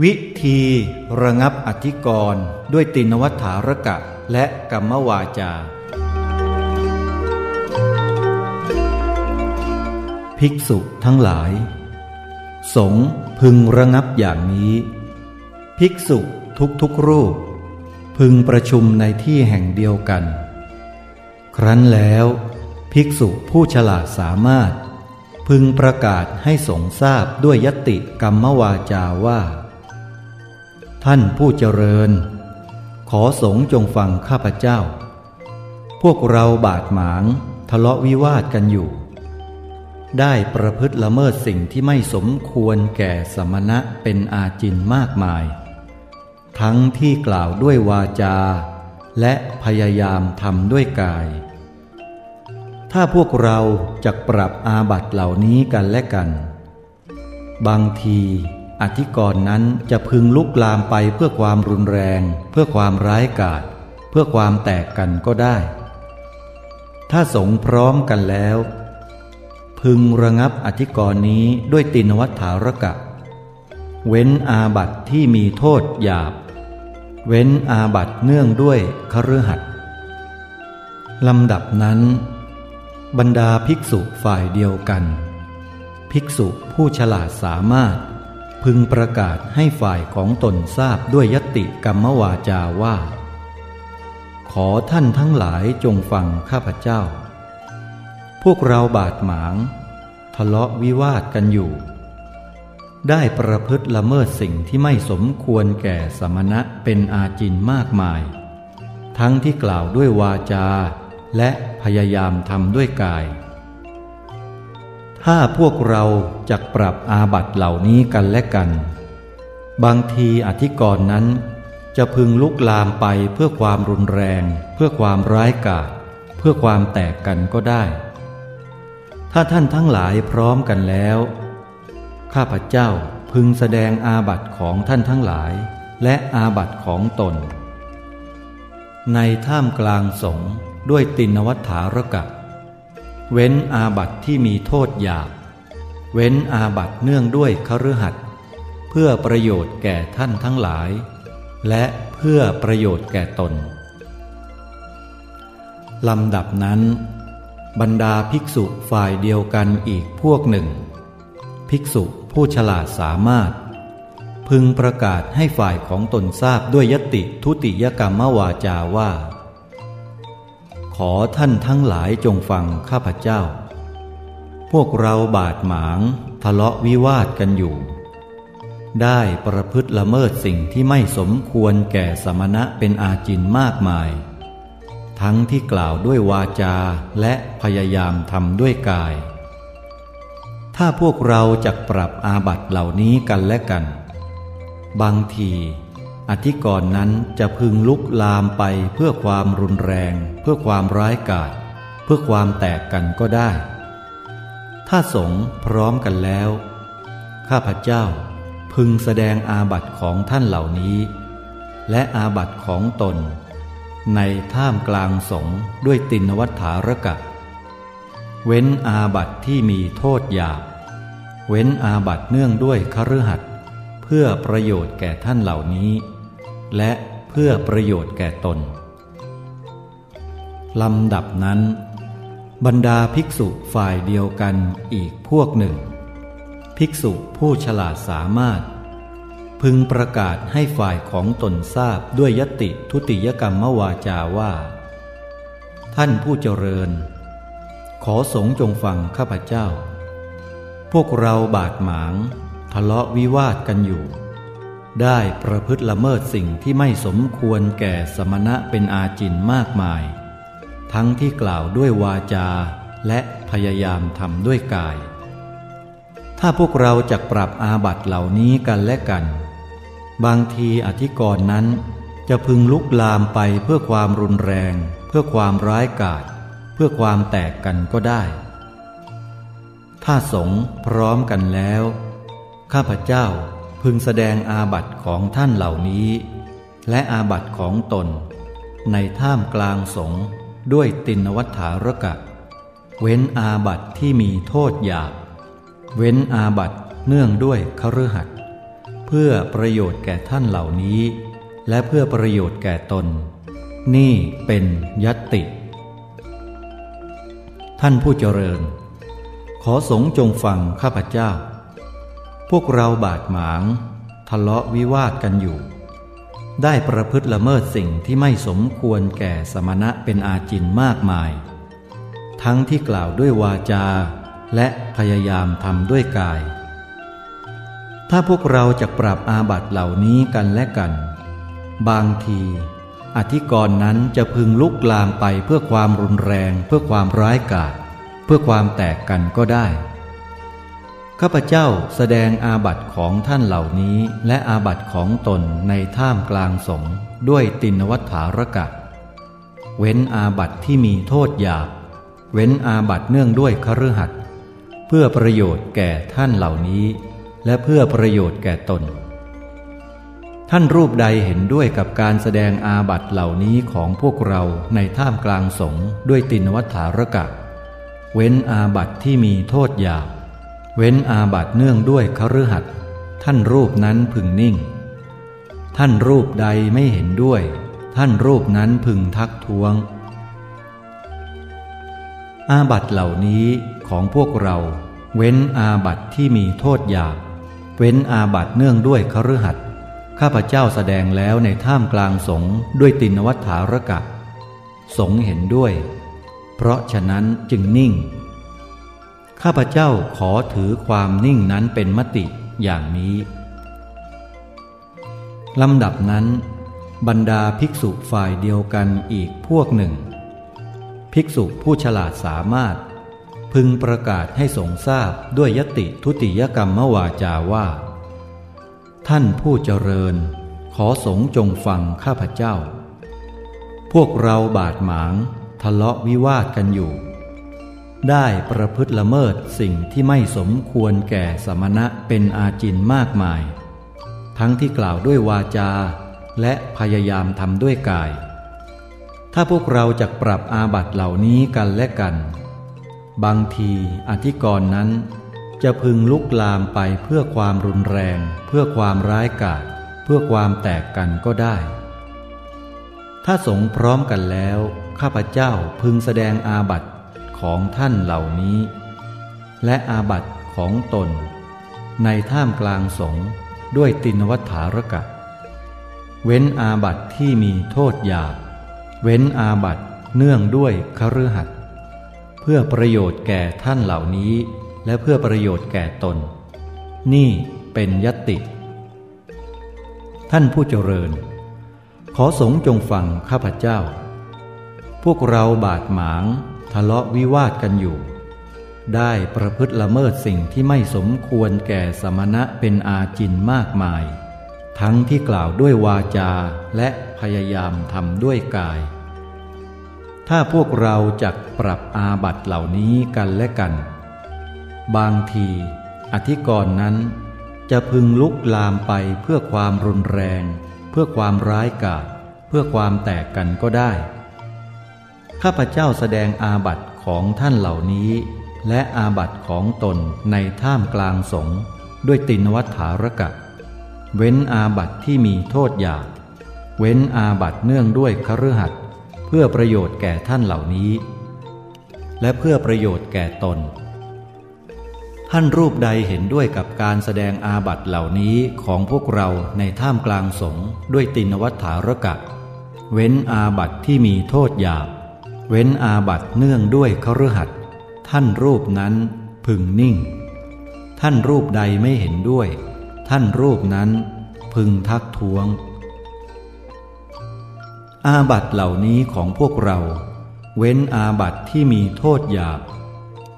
วิธีระงับอธิกรณ์ด้วยตินวัฏฐารกะ และกรรมวาจา ภิกษุทั้งหลาย สงพึงระงับอย่างนี้ ภิกษุทุกทุกรูป พึงประชุมในที่แห่งเดียวกัน ครั้นแล้ว ภิกษุผู้ฉลาดสามารถ พึงประกาศให้สงทราบด้วยยติกรรมวาจาว่า ท่านผู้เจริญ ขอสงจงฟังข้าพเจ้า พวกเราบาดหมางทะเลาะวิวาทกันอยู่ ได้ประพฤติละเมิดสิ่งที่ไม่สมควรแก่สมณะเป็นอาจินมากมาย ทั้งที่กล่าวด้วยวาจา และพยายามทำด้วยกาย ถ้าพวกเราจะปรับอาบัตเหล่านี้กันและกัน บางที อธิกรณ์นั้นจะพึงลุกลามไปเพื่อความรุนแรง เพื่อความร้ายกาจเพื่อความแตกกันก็ได้ ถ้าสงพร้อมกันแล้ว พึงระงับอธิกรณ์นี้ด้วยตินวัฏฐารกะ เว้นอาบัตที่มีโทษหยาบ เว้นอาบัตเนื่องด้วยคฤหัสถ์ลำดับนั้น บรรดาภิกษุฝ่ายเดียวกัน ภิกษุผู้ฉลาดสามารถ พึงประกาศให้ฝ่ายของตนทราบด้วยยติกรรมวาจาว่า ขอท่านทั้งหลายจงฟังข้าพเจ้า พวกเราบาดหมาง ทะเลาะวิวาทกันอยู่ ได้ประพฤติละเมิดสิ่งที่ไม่สมควรแก่สมณะเป็นอาจินมากมาย ทั้งที่กล่าวด้วยวาจา และพยายามทำด้วยกาย ถ้าพวกเราจะปรับอาบัตเหล่านี้กันและกัน บางทีอธิกรณ์นั้น จะพึงลุกลามไปเพื่อความรุนแรง เพื่อความร้ายกาจเพื่อความแตกกันก็ได้ ถ้าท่านทั้งหลายพร้อมกันแล้ว ข้าพเจ้าพึงแสดงอาบัตของท่านทั้งหลาย และอาบัตของตน ในท่ามกลางสงด้วยตินวัฏฐารกะ เว้นอาบัตที่มีโทษหยาบ เว้นอาบัตเนื่องด้วยคฤหัสถ์เพื่อประโยชน์แก่ท่านทั้งหลาย และเพื่อประโยชน์แก่ตน ลำดับนั้น บรรดาภิกษุฝ่ายเดียวกันอีกพวกหนึ่ง ภิกษุผู้ฉลาดสามารถ พึงประกาศให้ฝ่ายของตนทราบด้วยยติทุติยกรรมวาจาว่า ขอท่านทั้งหลายจงฟังข้าพเจ้า พวกเราบาดหมาง ทะเลาะวิวาทกันอยู่ ได้ประพฤติละเมิดสิ่งที่ไม่สมควรแก่สมณะเป็นอาจินมากมาย ทั้งที่กล่าวด้วยวาจาและพยายามทำด้วยกาย ถ้าพวกเราจะปรับอาบัตเหล่านี้กันและกัน บางที อธิกรณ์นั้นจะพึงลุกลามไปเพื่อความรุนแรง เพื่อความร้ายกาจเพื่อความแตกกันก็ได้ ถ้าสงพร้อมกันแล้ว ข้าพเจ้าพึงแสดงอาบัตของท่านเหล่านี้ และอาบัตของตน ในท่ามกลางสงด้วยตินวัฏฐารกะ เว้นอาบัตที่มีโทษหยาบ เว้นอาบัตเนื่องด้วยคฤหัสถ์เพื่อประโยชน์แก่ท่านเหล่านี้ และเพื่อประโยชน์แก่ตน ลำดับนั้น บรรดาภิกษุฝ่ายเดียวกันอีกพวกหนึ่ง ภิกษุผู้ฉลาดสามารถ พึงประกาศให้ฝ่ายของตนทราบด้วยยติทุติยกรรมวาจาว่า ท่านผู้เจริญ ขอสงจงฟังข้าพเจ้า พวกเราบาดหมาง ทะเลาะวิวาทกันอยู่ ได้ประพฤติละเมิดสิ่งที่ไม่สมควรแก่สมณะเป็นอาจินมากมาย ทั้งที่กล่าวด้วยวาจาและพยายามทำด้วยกาย ถ้าพวกเราจะปรับอาบัตเหล่านี้กันและกัน บางทีอธิกรณ์นั้นจะพึงลุกลามไปเพื่อความรุนแรง เพื่อความร้ายกาจเพื่อความแตกกันก็ได้ ถ้าสงพร้อมกันแล้ว ข้าพเจ้า พึงแสดงอาบัตของท่านเหล่านี้ และอาบัตของตน ในท่ามกลางสงฆ์ด้วยตินวัฏฐารกะ เว้นอาบัตที่มีโทษหยาบ เว้นอาบัตเนื่องด้วยคฤหัสถ์เพื่อประโยชน์แก่ท่านเหล่านี้ และเพื่อประโยชน์แก่ตน นี่เป็นยตติท่านผู้เจริญ ขอสงจงฟังข้าพเจ้า พวกเราบาดหมาง ทะเลาะวิวาทกันอยู่ ได้ประพฤติละเมิดสิ่งที่ไม่สมควรแก่สมณะเป็นอาจินมากมาย ทั้งที่กล่าวด้วยวาจา และพยายามทำด้วยกาย ถ้าพวกเราจะปรับอาบัตเหล่านี้กันและกัน บางทีอธิกรณ์นั้นจะพึงลุกลามไปเพื่อความรุนแรง เพื่อความร้ายกาจเพื่อความแตกกันก็ได้ ข้าพเจ้าแสดงอาบัตของท่านเหล่านี้ และอาบัตของตนในท่ามกลางสงด้วยตินวัฏฐารกะ เว้นอาบัติที่มีโทษหยาบ เว้นอาบัติเนื่องด้วยคฤหัสถ์ เพื่อประโยชน์แก่ท่านเหล่านี้ และเพื่อประโยชน์แก่ตน ท่านรูปใดเห็นด้วยกับการแสดงอาบัติเหล่านี้ของพวกเราในท่ามกลางสงฆ์ด้วยติณวัตถารกะ เว้นอาบัติที่มีโทษหยาบ เว้นอาบัติเนื่องด้วยคฤหัสถ์ท่านรูปนั้นพึงนิ่ง ท่านรูปใดไม่เห็นด้วย ท่านรูปนั้นพึงทักท้วง อาบัตเหล่านี้ของพวกเรา เว้นอาบัตที่มีโทษหยาบ เว้นอาบัตเนื่องด้วยคฤหัสข้าพเจ้าแสดงแล้วในท่ามกลางสงด้วยตินวัฏฐารกะ สงเห็นด้วย เพราะฉะนั้นจึงนิ่ง ข้าพเจ้าขอถือความนิ่งนั้นเป็นมติอย่างนี้ลำดับนั้น บรรดาภิกษุฝ่ายเดียวกันอีกพวกหนึ่ง ภิกษุผู้ฉลาดสามารถ พึงประกาศให้สงทราบด้วยยติทุติยกรรมมวาจาว่า ท่านผู้เจริญ ขอสงจงฟังข้าพเจ้า พวกเราบาดหมาง ทะเลาะวิวาทกันอยู่ ได้ประพฤติละเมิดสิ่งที่ไม่สมควรแก่สมณะเป็นอาจินมากมาย ทั้งที่กล่าวด้วยวาจา และพยายามทำด้วยกาย ถ้าพวกเราจะปรับอาบัตเหล่านี้กันและกัน บางทีอธิกรณ์นั้น จะพึงลุกลามไปเพื่อความรุนแรง เพื่อความร้ายกาจเพื่อความแตกกันก็ได้ ถ้าสงพร้อมกันแล้ว ข้าพเจ้าพึงแสดงอาบัต ของท่านเหล่านี้ และอาบัตของตน ในท่ามกลางสงด้วยตินวัฏฐารกะ เว้นอาบัตที่มีโทษหยาบเว้นอาบัตเนื่องด้วยคฤหัสถเพื่อประโยชน์แก่ท่านเหล่านี้ และเพื่อประโยชน์แก่ตน นี่เป็นยติ ท่านผู้เจริญ ขอสงจงฟังข้าพเจ้า พวกเราบาดหมาง ทะเลาะวิวาทกันอยู่ ได้ประพฤติละเมิดสิ่งที่ไม่สมควรแก่สมณะเป็นอาจินมากมาย ทั้งที่กล่าวด้วยวาจาและพยายามทำด้วยกาย ถ้าพวกเราจะปรับอาบัตเหล่านี้กันและกัน บางทีอธิกรณ์นั้นจะพึงลุกลามไปเพื่อความรุนแรง เพื่อความร้ายกาจเพื่อความแตกกันก็ได้ ข้าพเจ้าแสดงอาบัตของท่านเหล่านี้ และอาบัตของตนในท่ามกลางสงด้วยตินวัฏฐารกะ เว้นอาบัตที่มีโทษหยาบเว้นอาบัตเนื่องด้วยคฤหัสพื่อประโยชน์แก่ท่านเหล่านี้ และเพื่อประโยชน์แก่ตน ท่านรูปใดเห็นด้วยกับการแสดงอาบัตเหล่านี้ของพวกเราในท่ามกลางสงด้วยตินวัฏฐารกะ เว้นอาบัตที่มีโทษหยาบ เว้นอาบัตเนื่องด้วยคฤหัสท่านรูปนั้นพึงนิ่ง ท่านรูปใดไม่เห็นด้วย ท่านรูปนั้นพึงทักท้วง อาบัตเหล่านี้ของพวกเรา เว้นอาบัตที่มีโทษหยาบ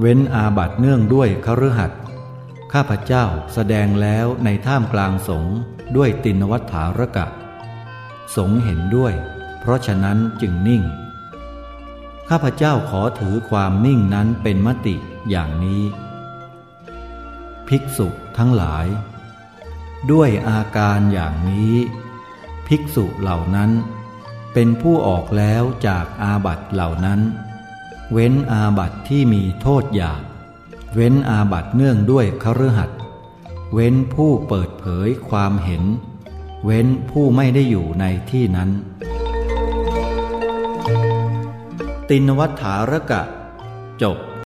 เว้นอาบัตเนื่องด้วยคฤหัสข้าพเจ้าแสดงแล้วในท่ามกลางสงด้วยตินวัฏฐารกะ สงเห็นด้วย เพราะฉะนั้นจึงนิ่ง ข้าพเจ้าขอถือความนิ่งนั้นเป็นมติอย่างนี้ ภิกษุทั้งหลาย ด้วยอาการอย่างนี้ ภิกษุเหล่านั้นเป็นผู้ออกแล้วจากอาบัตเหล่านั้น เว้นอาบัตที่มีโทษหยาบ เว้นอาบัตเนื่องด้วยคฤหัตเว้นผู้เปิดเผยความเห็น เว้นผู้ไม่ได้อยู่ในที่นั้น ตินวัฏฐารกะ จบ